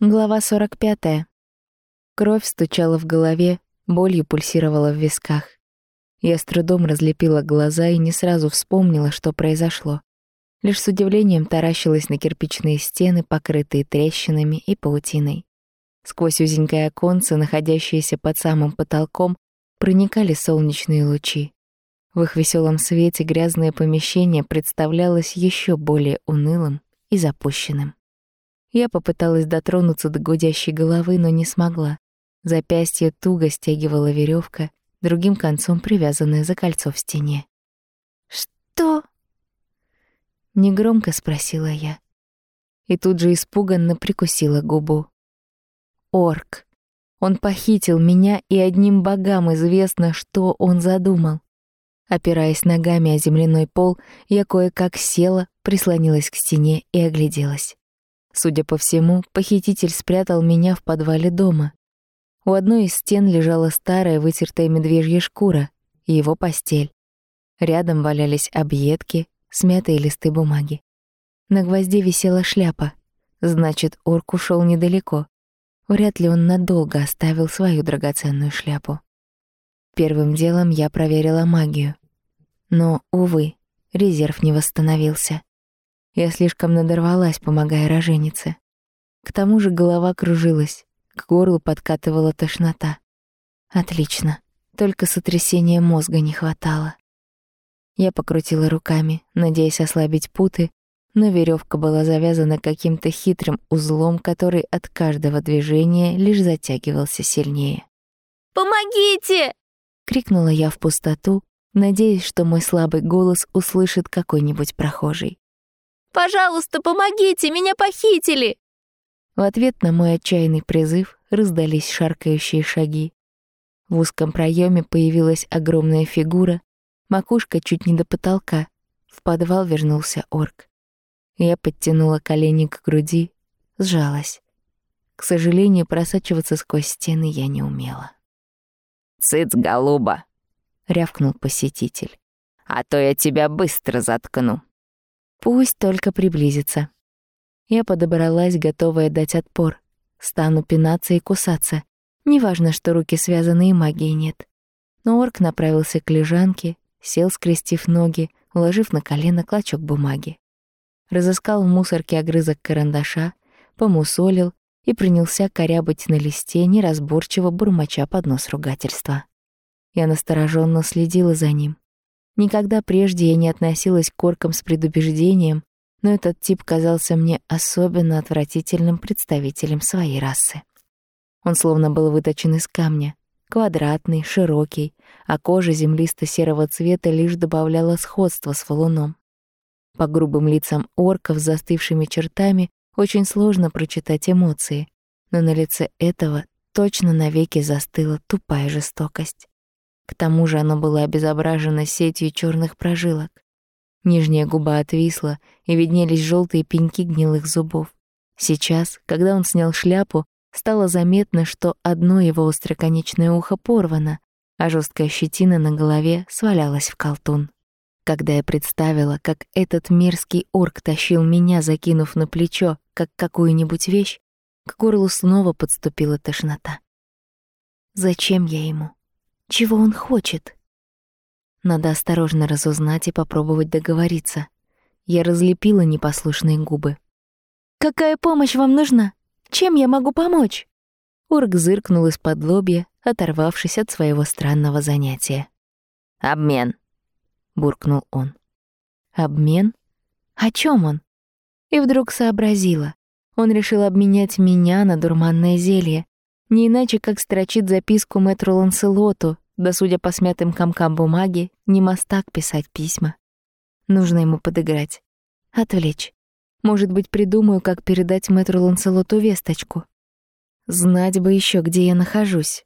Глава 45. Кровь стучала в голове, болью пульсировала в висках. Я с трудом разлепила глаза и не сразу вспомнила, что произошло. Лишь с удивлением таращилась на кирпичные стены, покрытые трещинами и паутиной. Сквозь узенькое оконце, находящееся под самым потолком, проникали солнечные лучи. В их веселом свете грязное помещение представлялось еще более унылым и запущенным. Я попыталась дотронуться до гудящей головы, но не смогла. Запястье туго стягивала веревка, другим концом привязанная за кольцо в стене. «Что?» — негромко спросила я. И тут же испуганно прикусила губу. Орк. Он похитил меня, и одним богам известно, что он задумал. Опираясь ногами о земляной пол, я кое-как села, прислонилась к стене и огляделась. Судя по всему, похититель спрятал меня в подвале дома. У одной из стен лежала старая вытертая медвежья шкура и его постель. Рядом валялись объедки, смятые листы бумаги. На гвозде висела шляпа. Значит, орк ушел недалеко. Вряд ли он надолго оставил свою драгоценную шляпу. Первым делом я проверила магию. Но, увы, резерв не восстановился. Я слишком надорвалась, помогая роженице. К тому же голова кружилась, к горлу подкатывала тошнота. Отлично, только сотрясения мозга не хватало. Я покрутила руками, надеясь ослабить путы, но веревка была завязана каким-то хитрым узлом, который от каждого движения лишь затягивался сильнее. «Помогите!» — крикнула я в пустоту, надеясь, что мой слабый голос услышит какой-нибудь прохожий. Пожалуйста, помогите, меня похитили!» В ответ на мой отчаянный призыв раздались шаркающие шаги. В узком проеме появилась огромная фигура, макушка чуть не до потолка. В подвал вернулся орк. Я подтянула колени к груди, сжалась. К сожалению, просачиваться сквозь стены я не умела. «Цыц, голуба!» — рявкнул посетитель. «А то я тебя быстро заткну!» Пусть только приблизится. Я подобралась, готовая дать отпор. Стану пинаться и кусаться. Неважно, что руки связаны и магии нет. Но орк направился к лежанке, сел, скрестив ноги, уложив на колено клочок бумаги. Разыскал в мусорке огрызок карандаша, помусолил и принялся корябать на листе, неразборчиво бурмоча под нос ругательства. Я настороженно следила за ним. Никогда прежде я не относилась к коркам с предубеждением, но этот тип казался мне особенно отвратительным представителем своей расы. Он словно был выточен из камня, квадратный, широкий, а кожа землисто-серого цвета лишь добавляла сходства с валуном. По грубым лицам орков с застывшими чертами очень сложно прочитать эмоции, но на лице этого точно навеки застыла тупая жестокость. К тому же оно было обезображено сетью черных прожилок. Нижняя губа отвисла, и виднелись желтые пеньки гнилых зубов. Сейчас, когда он снял шляпу, стало заметно, что одно его остроконечное ухо порвано, а жесткая щетина на голове свалялась в колтун. Когда я представила, как этот мерзкий орк тащил меня, закинув на плечо, как какую-нибудь вещь, к горлу снова подступила тошнота. Зачем я ему? Чего он хочет? Надо осторожно разузнать и попробовать договориться. Я разлепила непослушные губы. «Какая помощь вам нужна? Чем я могу помочь?» Урк зыркнул из-под лобья, оторвавшись от своего странного занятия. «Обмен», — буркнул он. «Обмен? О чем он?» И вдруг сообразила. Он решил обменять меня на дурманное зелье, не иначе, как строчит записку мэтру Ланселоту, да, судя по смятым комкам бумаги, не мастак писать письма. Нужно ему подыграть. Отвлечь. Может быть, придумаю, как передать мэтру Ланселоту весточку. Знать бы еще, где я нахожусь.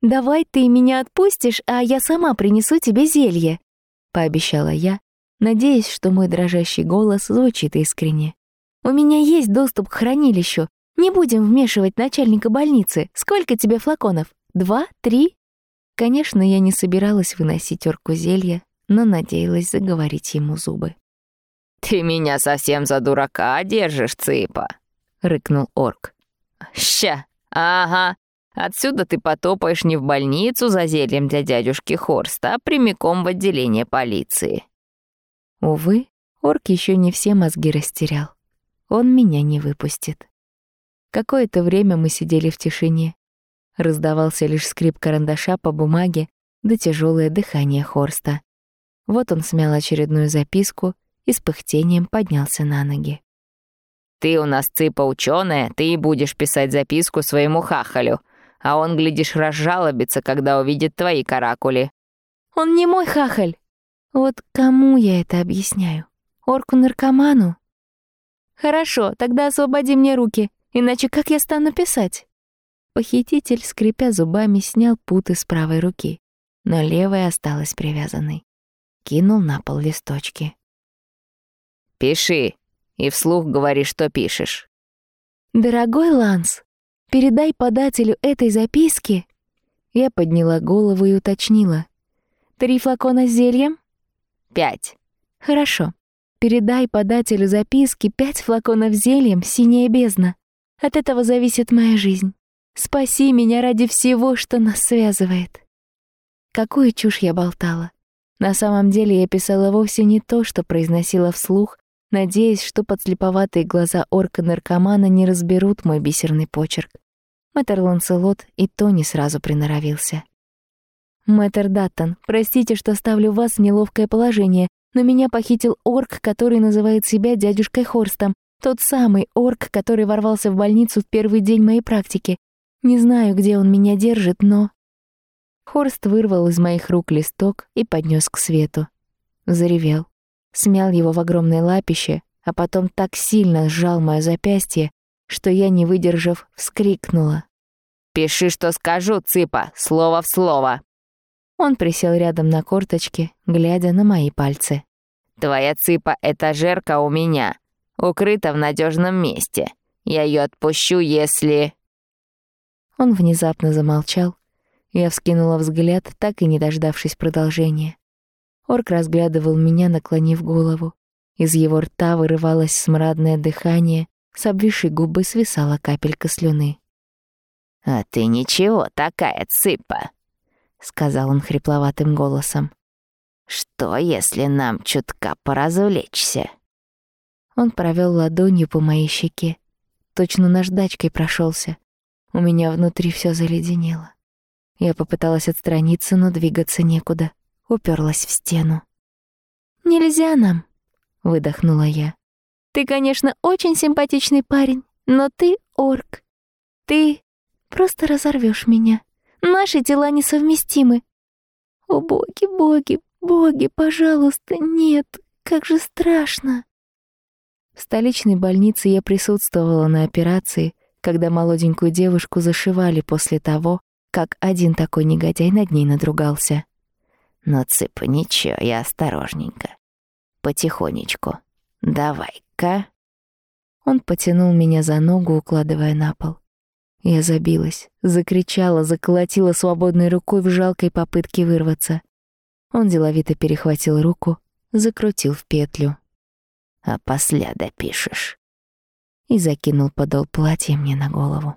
«Давай ты меня отпустишь, а я сама принесу тебе зелье», — пообещала я, надеясь, что мой дрожащий голос звучит искренне. «У меня есть доступ к хранилищу, не будем вмешивать начальника больницы. Сколько тебе флаконов? Два? Три?» Конечно, я не собиралась выносить орку зелья, но надеялась заговорить ему зубы. «Ты меня совсем за дурака держишь, цыпа!» — рыкнул орк. Ща, ага. Отсюда ты потопаешь не в больницу за зельем для дядюшки Хорста, а прямиком в отделение полиции. Увы, орк еще не все мозги растерял. Он меня не выпустит. Какое-то время мы сидели в тишине. Раздавался лишь скрип карандаша по бумаге да тяжелое дыхание Хорста. Вот он смял очередную записку и с пыхтением поднялся на ноги. «Ты у нас цыпа ученая, ты и будешь писать записку своему хахалю, а он, глядишь, разжалобится, когда увидит твои каракули». «Он не мой хахаль!» Вот кому я это объясняю? Орку-наркоману? Хорошо, тогда освободи мне руки, иначе как я стану писать? Похититель, скрипя зубами, снял путы с правой руки, но левая осталась привязанной. Кинул на пол листочки. «Пиши, и вслух говори, что пишешь». «Дорогой Ланс, передай подателю этой записки...» Я подняла голову и уточнила. «Три флакона с зельем?» «Пять». «Хорошо. Передай подателю записки пять флаконов зельем «Синяя бездна». От этого зависит моя жизнь. Спаси меня ради всего, что нас связывает. Какую чушь я болтала. На самом деле я писала вовсе не то, что произносила вслух, надеясь, что подслеповатые глаза орка-наркомана не разберут мой бисерный почерк. Мэтр Ланселот и то не сразу приноровился. «Мэтр Даттон, простите, что ставлю вас в неловкое положение, но меня похитил орк, который называет себя дядюшкой Хорстом. Тот самый орк, который ворвался в больницу в первый день моей практики. Не знаю, где он меня держит, но... Хорст вырвал из моих рук листок и поднес к свету. Заревел. Смял его в огромное лапище, а потом так сильно сжал мое запястье, что я, не выдержав, вскрикнула. «Пиши, что скажу, цыпа, слово в слово!» Он присел рядом на корточке, глядя на мои пальцы. «Твоя цыпа — этажерка у меня, укрыта в надежном месте. Я ее отпущу, если...» Он внезапно замолчал. Я вскинула взгляд, так и не дождавшись продолжения. Орк разглядывал меня, наклонив голову. Из его рта вырывалось смрадное дыхание, с обвисшей губы свисала капелька слюны. «А ты ничего такая цыпа!» — сказал он хрипловатым голосом. «Что, если нам чутка поразвлечься?» Он провел ладонью по моей щеке, точно наждачкой прошелся. У меня внутри все заледенело. Я попыталась отстраниться, но двигаться некуда. Уперлась в стену. «Нельзя нам», — выдохнула я. «Ты, конечно, очень симпатичный парень, но ты орк. Ты просто разорвешь меня». Наши тела несовместимы. О, боги, боги, боги, пожалуйста, нет, как же страшно. В столичной больнице я присутствовала на операции, когда молоденькую девушку зашивали после того, как один такой негодяй над ней надругался. Но, Цыпа, ничего, я осторожненько. Потихонечку. Давай-ка. Он потянул меня за ногу, укладывая на пол. Я забилась, закричала, заколотила свободной рукой в жалкой попытке вырваться. Он деловито перехватил руку, закрутил в петлю. «А после допишешь». И закинул подол платья мне на голову.